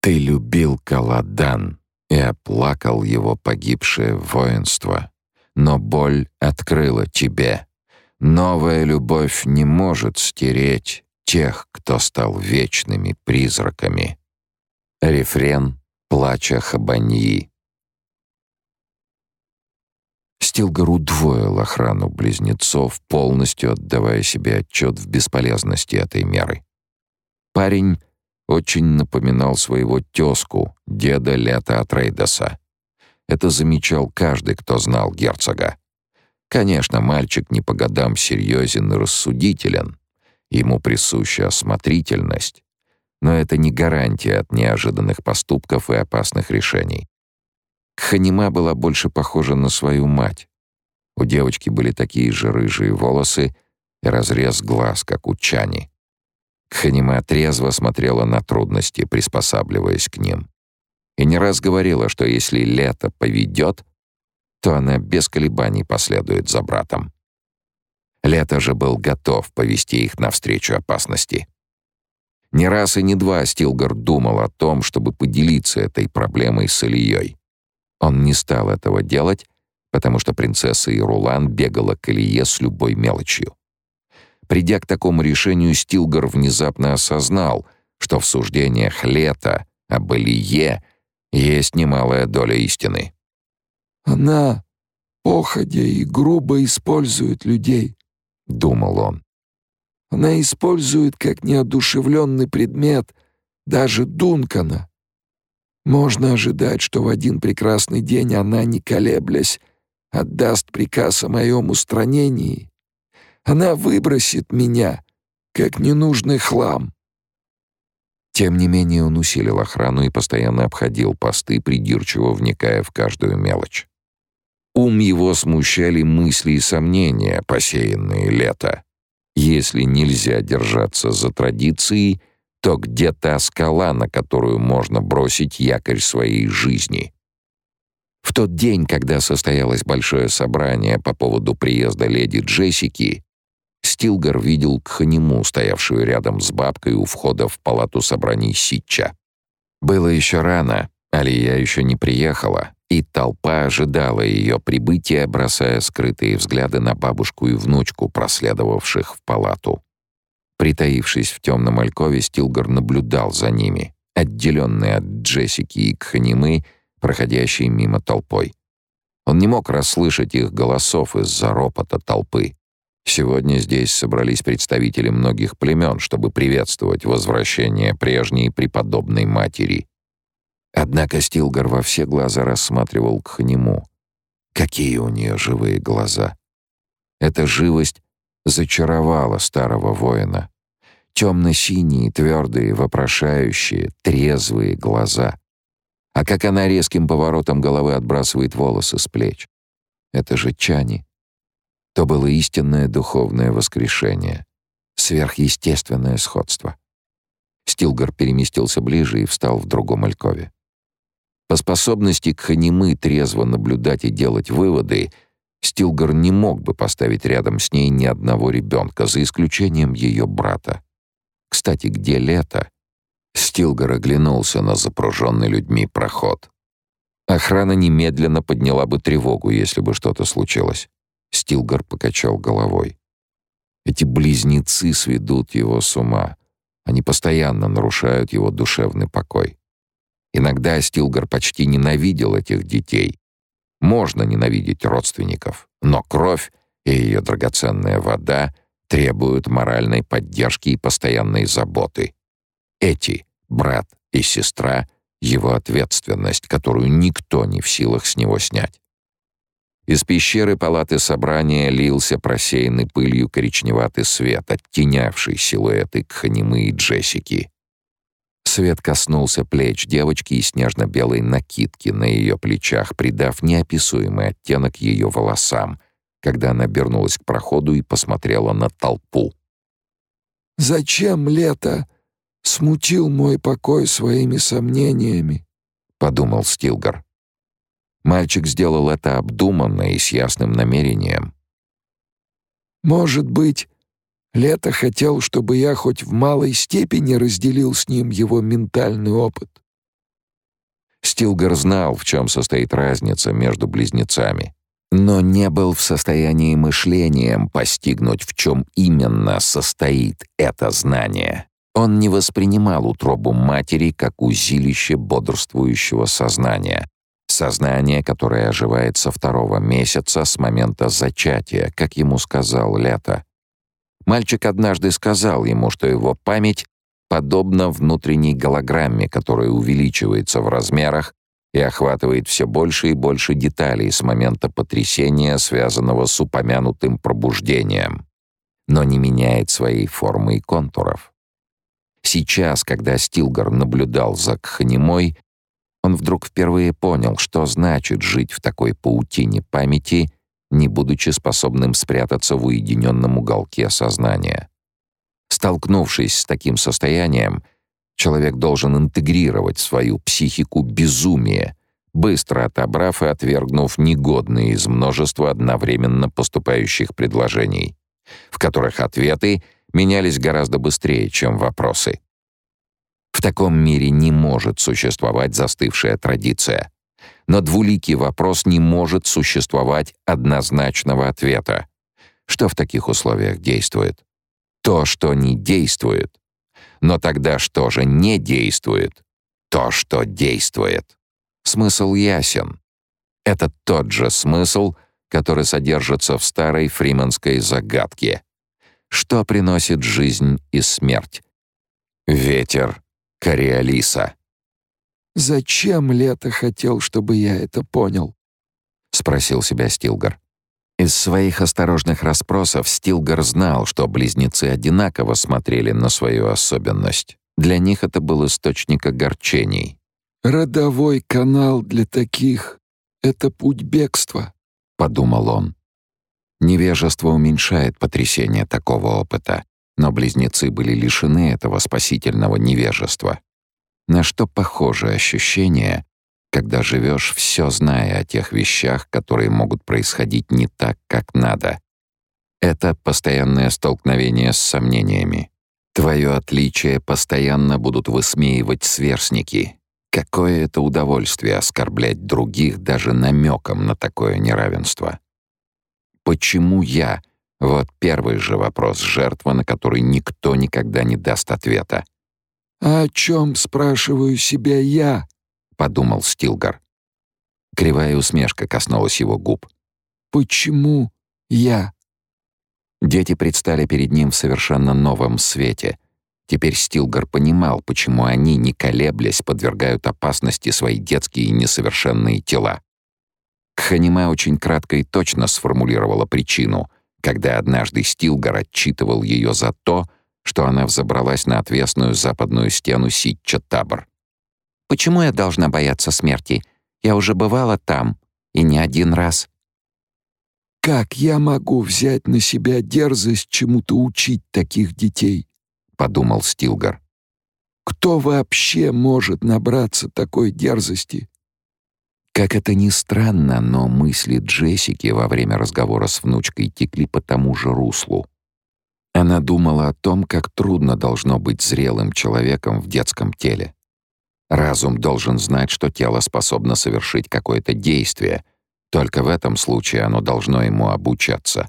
Ты любил Каладан и оплакал его погибшее воинство, но боль открыла тебе. Новая любовь не может стереть тех, кто стал вечными призраками. Рефрен плача Хабаньи. Стилгар удвоил охрану близнецов, полностью отдавая себе отчет в бесполезности этой меры. Парень очень напоминал своего тезку, деда Лета Атрейдеса. Это замечал каждый, кто знал герцога. Конечно, мальчик не по годам серьезен и рассудителен. Ему присуща осмотрительность, но это не гарантия от неожиданных поступков и опасных решений. Ханима была больше похожа на свою мать. У девочки были такие же рыжие волосы и разрез глаз, как у Чани. Ханима трезво смотрела на трудности, приспосабливаясь к ним. И не раз говорила, что если лето поведет, то она без колебаний последует за братом. Лето же был готов повести их навстречу опасности. Не раз и не два Стилгар думал о том, чтобы поделиться этой проблемой с Ильей. Он не стал этого делать, потому что принцесса Ирулан бегала к Илье с любой мелочью. Придя к такому решению, Стилгар внезапно осознал, что в суждениях Лета об Илье есть немалая доля истины. «Она, походя и грубо использует людей», — думал он. «Она использует как неодушевленный предмет даже Дункана. Можно ожидать, что в один прекрасный день она, не колеблясь, отдаст приказ о моем устранении, она выбросит меня, как ненужный хлам. Тем не менее он усилил охрану и постоянно обходил посты, придирчиво вникая в каждую мелочь. Ум его смущали мысли и сомнения, посеянные лето. Если нельзя держаться за традицией, то где та скала, на которую можно бросить якорь своей жизни? В тот день, когда состоялось большое собрание по поводу приезда леди Джессики, Стилгар видел Кханиму, стоявшую рядом с бабкой у входа в палату собраний Ситча. Было еще рано, Алия еще не приехала, и толпа ожидала ее прибытия, бросая скрытые взгляды на бабушку и внучку, проследовавших в палату. Притаившись в темном алькове, Стилгар наблюдал за ними, отделенный от Джессики и Кханимы, проходящей мимо толпой. Он не мог расслышать их голосов из-за ропота толпы. Сегодня здесь собрались представители многих племен, чтобы приветствовать возвращение прежней преподобной матери. Однако Стилгар во все глаза рассматривал Кханиму. Какие у нее живые глаза! Эта живость зачаровала старого воина. Темно-синие, твердые, вопрошающие, трезвые глаза. А как она резким поворотом головы отбрасывает волосы с плеч. Это же Чани. То было истинное духовное воскрешение, сверхъестественное сходство. Стилгар переместился ближе и встал в другом алькове. По способности к ханимы трезво наблюдать и делать выводы, Стилгар не мог бы поставить рядом с ней ни одного ребенка, за исключением ее брата. Кстати, где лето? Стилгар оглянулся на запруженный людьми проход. Охрана немедленно подняла бы тревогу, если бы что-то случилось. Стилгар покачал головой. Эти близнецы сведут его с ума. Они постоянно нарушают его душевный покой. Иногда Стилгар почти ненавидел этих детей. Можно ненавидеть родственников, но кровь и ее драгоценная вода требуют моральной поддержки и постоянной заботы. Эти, брат и сестра, его ответственность, которую никто не в силах с него снять. Из пещеры палаты собрания лился просеянный пылью коричневатый свет, оттенявший силуэты Кханимы и Джессики. Свет коснулся плеч девочки и снежно-белой накидки на ее плечах, придав неописуемый оттенок ее волосам, когда она обернулась к проходу и посмотрела на толпу. «Зачем лето?» смутил мой покой своими сомнениями», — подумал Стилгар. Мальчик сделал это обдуманно и с ясным намерением. «Может быть, Лето хотел, чтобы я хоть в малой степени разделил с ним его ментальный опыт. Стилгер знал, в чем состоит разница между близнецами, но не был в состоянии мышлением постигнуть, в чем именно состоит это знание. Он не воспринимал утробу матери как узилище бодрствующего сознания, сознание, которое оживает со второго месяца с момента зачатия, как ему сказал Лето. Мальчик однажды сказал ему, что его память подобна внутренней голограмме, которая увеличивается в размерах и охватывает все больше и больше деталей с момента потрясения, связанного с упомянутым пробуждением, но не меняет своей формы и контуров. Сейчас, когда Стилгар наблюдал за Кханимой, он вдруг впервые понял, что значит жить в такой паутине памяти, не будучи способным спрятаться в уединенном уголке сознания. Столкнувшись с таким состоянием, человек должен интегрировать свою психику безумие, быстро отобрав и отвергнув негодные из множества одновременно поступающих предложений, в которых ответы — менялись гораздо быстрее, чем вопросы. В таком мире не может существовать застывшая традиция. На двуликий вопрос не может существовать однозначного ответа. Что в таких условиях действует? То, что не действует. Но тогда что же не действует? То, что действует. Смысл ясен. Это тот же смысл, который содержится в старой фриманской загадке — что приносит жизнь и смерть. Ветер Кориолиса. «Зачем Лето хотел, чтобы я это понял?» — спросил себя Стилгар. Из своих осторожных расспросов Стилгар знал, что близнецы одинаково смотрели на свою особенность. Для них это был источник огорчений. «Родовой канал для таких — это путь бегства», — подумал он. Невежество уменьшает потрясение такого опыта, но близнецы были лишены этого спасительного невежества. На что похоже ощущение, когда живешь все зная о тех вещах, которые могут происходить не так, как надо. Это постоянное столкновение с сомнениями. Твое отличие постоянно будут высмеивать сверстники. Какое это удовольствие оскорблять других даже намеком на такое неравенство. Почему я? Вот первый же вопрос, жертва, на который никто никогда не даст ответа. «А о чем, спрашиваю себя я?» — подумал Стилгар. Кривая усмешка коснулась его губ. «Почему я?» Дети предстали перед ним в совершенно новом свете. Теперь Стилгар понимал, почему они, не колеблясь, подвергают опасности свои детские и несовершенные тела. Ханиме очень кратко и точно сформулировала причину, когда однажды Стилгар отчитывал ее за то, что она взобралась на отвесную западную стену Ситча-Табор. «Почему я должна бояться смерти? Я уже бывала там, и не один раз». «Как я могу взять на себя дерзость чему-то учить таких детей?» — подумал Стилгар. «Кто вообще может набраться такой дерзости?» Как это ни странно, но мысли Джессики во время разговора с внучкой текли по тому же руслу. Она думала о том, как трудно должно быть зрелым человеком в детском теле. Разум должен знать, что тело способно совершить какое-то действие, только в этом случае оно должно ему обучаться.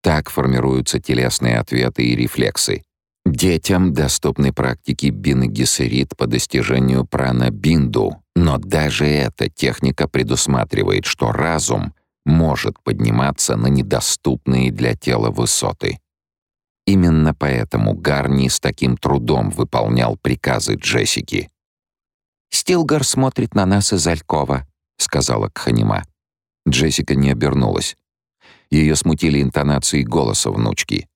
Так формируются телесные ответы и рефлексы. Детям доступны практики бинагисерит по достижению прана-бинду, но даже эта техника предусматривает, что разум может подниматься на недоступные для тела высоты. Именно поэтому Гарни с таким трудом выполнял приказы Джессики. «Стилгар смотрит на нас из Алькова», — сказала Кханима. Джессика не обернулась. Ее смутили интонации голоса внучки.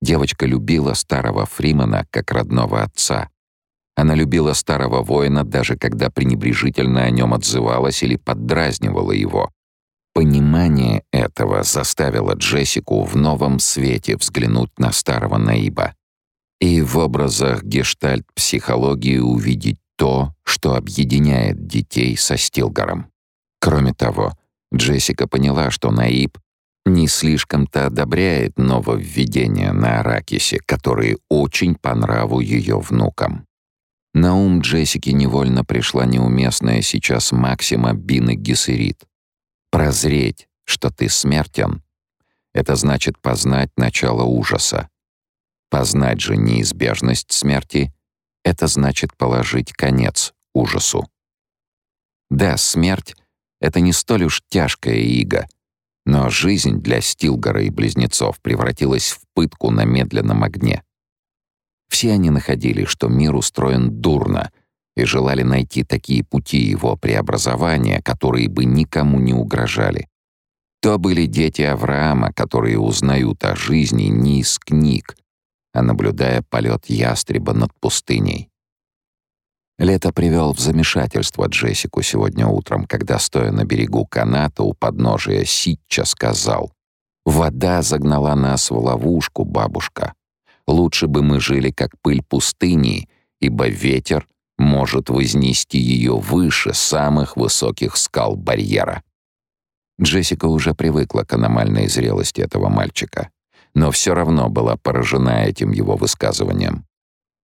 Девочка любила старого Фримана как родного отца. Она любила старого воина, даже когда пренебрежительно о нем отзывалась или поддразнивала его. Понимание этого заставило Джессику в новом свете взглянуть на старого Наиба и в образах гештальт-психологии увидеть то, что объединяет детей со Стилгаром. Кроме того, Джессика поняла, что Наиб не слишком-то одобряет нововведения на Аракисе, которые очень по нраву ее внукам. На ум Джессики невольно пришла неуместная сейчас максима Бины Гессерит. «Прозреть, что ты смертен, это значит познать начало ужаса. Познать же неизбежность смерти — это значит положить конец ужасу. Да, смерть — это не столь уж тяжкая ига, но жизнь для Стилгора и близнецов превратилась в пытку на медленном огне. Все они находили, что мир устроен дурно, и желали найти такие пути его преобразования, которые бы никому не угрожали. То были дети Авраама, которые узнают о жизни не из книг, а наблюдая полет ястреба над пустыней. Лето привел в замешательство Джессику сегодня утром, когда, стоя на берегу каната у подножия Ситча, сказал «Вода загнала нас в ловушку, бабушка. Лучше бы мы жили, как пыль пустыни, ибо ветер может вознести ее выше самых высоких скал барьера». Джессика уже привыкла к аномальной зрелости этого мальчика, но все равно была поражена этим его высказыванием.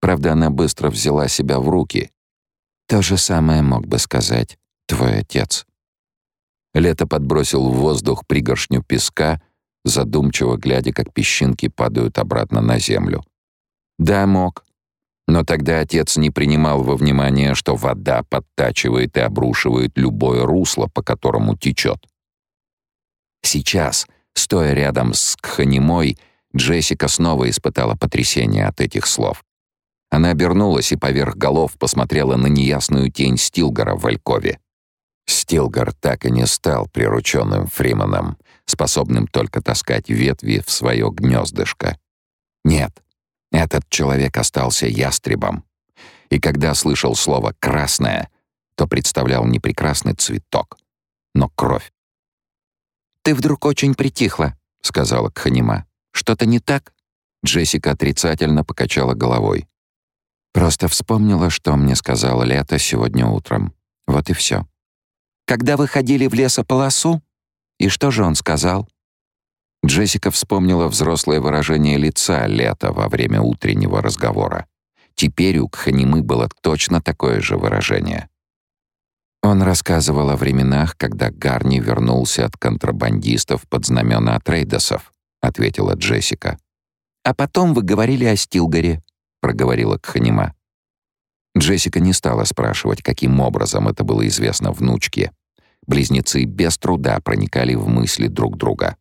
Правда, она быстро взяла себя в руки. То же самое мог бы сказать твой отец. Лето подбросил в воздух пригоршню песка, задумчиво глядя, как песчинки падают обратно на землю. Да, мог. Но тогда отец не принимал во внимание, что вода подтачивает и обрушивает любое русло, по которому течет. Сейчас, стоя рядом с Кханимой, Джессика снова испытала потрясение от этих слов. Она обернулась и поверх голов посмотрела на неясную тень Стилгара в Валькове. Стилгар так и не стал прирученным Фриманом, способным только таскать ветви в свое гнездышко. Нет, этот человек остался ястребом. И когда слышал слово «красное», то представлял не прекрасный цветок, но кровь. «Ты вдруг очень притихла», — сказала Кханима. «Что-то не так?» Джессика отрицательно покачала головой. «Просто вспомнила, что мне сказала Лето сегодня утром. Вот и все. «Когда вы ходили в лесополосу? И что же он сказал?» Джессика вспомнила взрослое выражение лица Лета во время утреннего разговора. Теперь у Кханимы было точно такое же выражение. Он рассказывал о временах, когда Гарни вернулся от контрабандистов под знамена Трейдосов, ответила Джессика. А потом вы говорили о Стилгаре, проговорила Кханима. Джессика не стала спрашивать, каким образом это было известно внучке. Близнецы без труда проникали в мысли друг друга.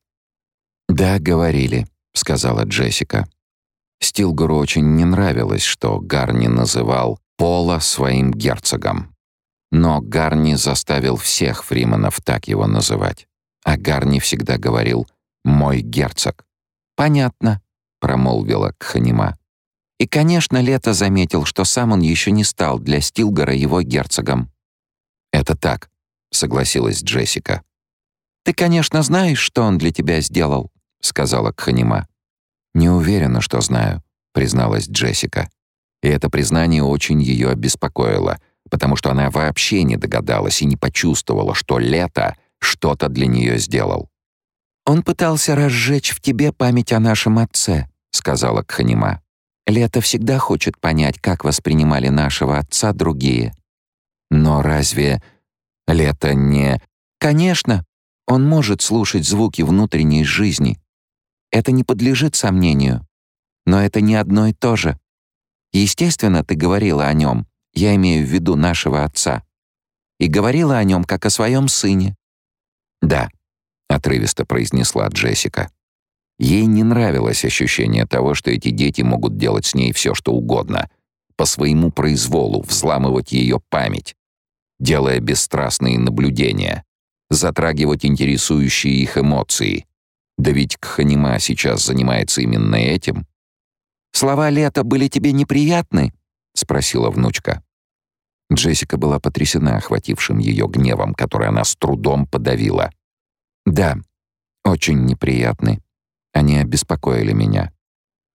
«Да, говорили», — сказала Джессика. Стилгару очень не нравилось, что Гарни называл Пола своим герцогом. Но Гарни заставил всех фриманов так его называть. А Гарни всегда говорил «мой герцог». «Понятно», — промолвила Кханима. И, конечно, Лето заметил, что сам он еще не стал для Стилгора его герцогом. «Это так», — согласилась Джессика. «Ты, конечно, знаешь, что он для тебя сделал», — сказала Кханима. «Не уверена, что знаю», — призналась Джессика. И это признание очень ее обеспокоило — потому что она вообще не догадалась и не почувствовала, что лето что-то для нее сделал. «Он пытался разжечь в тебе память о нашем отце», — сказала Кханима. «Лето всегда хочет понять, как воспринимали нашего отца другие». «Но разве Лето не...» «Конечно, он может слушать звуки внутренней жизни. Это не подлежит сомнению. Но это не одно и то же. Естественно, ты говорила о нем, я имею в виду нашего отца. И говорила о нем как о своем сыне. «Да», — отрывисто произнесла Джессика. Ей не нравилось ощущение того, что эти дети могут делать с ней все, что угодно, по своему произволу взламывать ее память, делая бесстрастные наблюдения, затрагивать интересующие их эмоции. Да ведь Кханима сейчас занимается именно этим. «Слова Лета были тебе неприятны?» — спросила внучка. Джессика была потрясена охватившим ее гневом, который она с трудом подавила. «Да, очень неприятны. Они обеспокоили меня».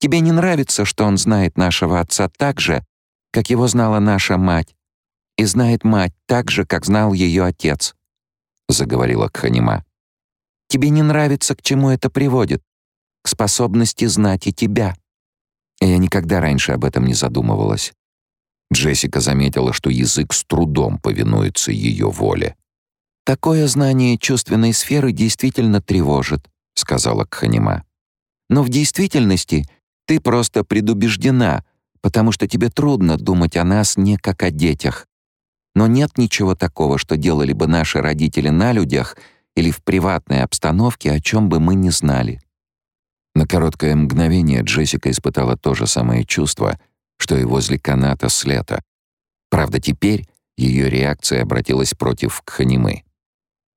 «Тебе не нравится, что он знает нашего отца так же, как его знала наша мать, и знает мать так же, как знал ее отец», — заговорила Кханима. «Тебе не нравится, к чему это приводит? К способности знать и тебя». Я никогда раньше об этом не задумывалась. Джессика заметила, что язык с трудом повинуется ее воле. «Такое знание чувственной сферы действительно тревожит», — сказала Кханима. «Но в действительности ты просто предубеждена, потому что тебе трудно думать о нас не как о детях. Но нет ничего такого, что делали бы наши родители на людях или в приватной обстановке, о чем бы мы не знали». На короткое мгновение Джессика испытала то же самое чувство, что и возле каната с лета. Правда, теперь ее реакция обратилась против Кханимы.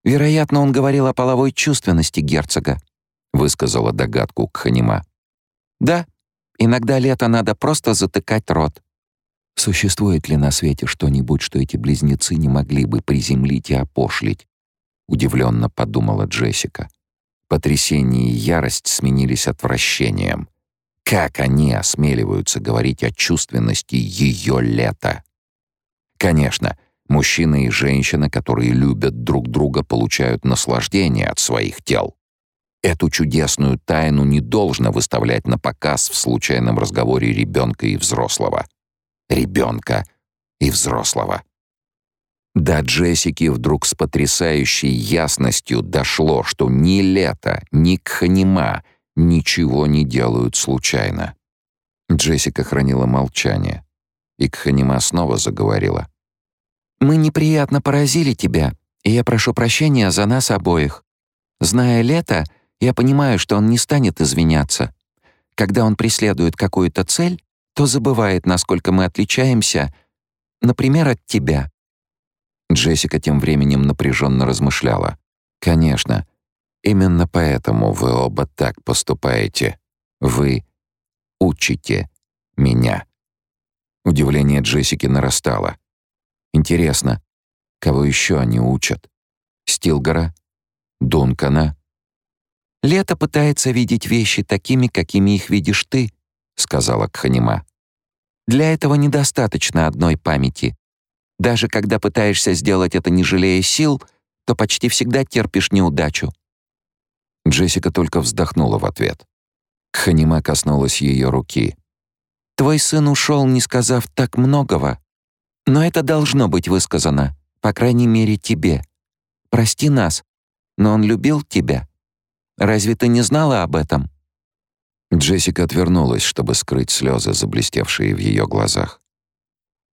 «Вероятно, он говорил о половой чувственности герцога», — высказала догадку Кханима. «Да, иногда лето надо просто затыкать рот». «Существует ли на свете что-нибудь, что эти близнецы не могли бы приземлить и опошлить?» — удивленно подумала Джессика. Потрясение и ярость сменились отвращением. Как они осмеливаются говорить о чувственности ее лета? Конечно, мужчина и женщина, которые любят друг друга, получают наслаждение от своих тел. Эту чудесную тайну не должно выставлять на показ в случайном разговоре ребенка и взрослого. Ребенка и взрослого. До Джессики вдруг с потрясающей ясностью дошло, что ни Лето, ни Кханима ничего не делают случайно. Джессика хранила молчание, и Кханима снова заговорила. «Мы неприятно поразили тебя, и я прошу прощения за нас обоих. Зная Лето, я понимаю, что он не станет извиняться. Когда он преследует какую-то цель, то забывает, насколько мы отличаемся, например, от тебя». Джессика тем временем напряженно размышляла. «Конечно, именно поэтому вы оба так поступаете. Вы учите меня». Удивление Джессики нарастало. «Интересно, кого еще они учат? Стилгора? Дункана?» «Лето пытается видеть вещи такими, какими их видишь ты», — сказала Кханима. «Для этого недостаточно одной памяти. Даже когда пытаешься сделать это не жалея сил, то почти всегда терпишь неудачу». Джессика только вздохнула в ответ. Ханима коснулась ее руки. «Твой сын ушел, не сказав так многого. Но это должно быть высказано, по крайней мере, тебе. Прости нас, но он любил тебя. Разве ты не знала об этом?» Джессика отвернулась, чтобы скрыть слезы, заблестевшие в ее глазах.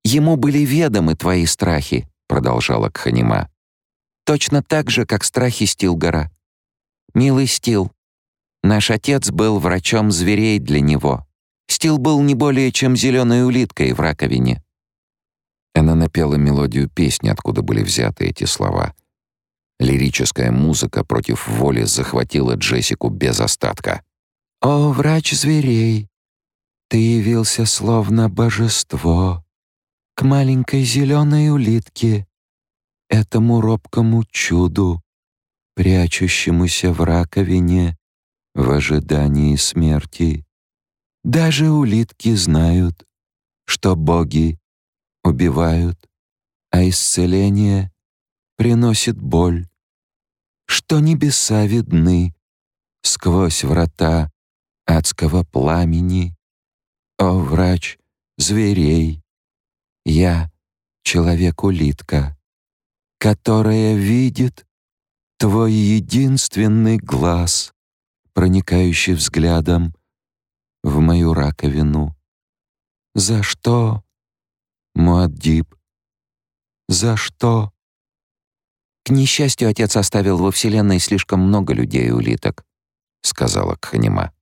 «Ему были ведомы твои страхи», — продолжала Кханима. «Точно так же, как страхи Стилгора. Милый Стил, наш отец был врачом зверей для него. Стил был не более чем зеленой улиткой в раковине». Она напела мелодию песни, откуда были взяты эти слова. Лирическая музыка против воли захватила Джессику без остатка. «О, врач зверей, ты явился словно божество к маленькой зеленой улитке, этому робкому чуду, прячущемуся в раковине в ожидании смерти. Даже улитки знают, что боги убивают, а исцеление приносит боль, что небеса видны сквозь врата адского пламени. О, врач зверей, я — человек-улитка, которая видит твой единственный глаз, проникающий взглядом в мою раковину. За что, Муаддиб? За что? К несчастью, отец оставил во Вселенной слишком много людей-улиток, сказала Кханима.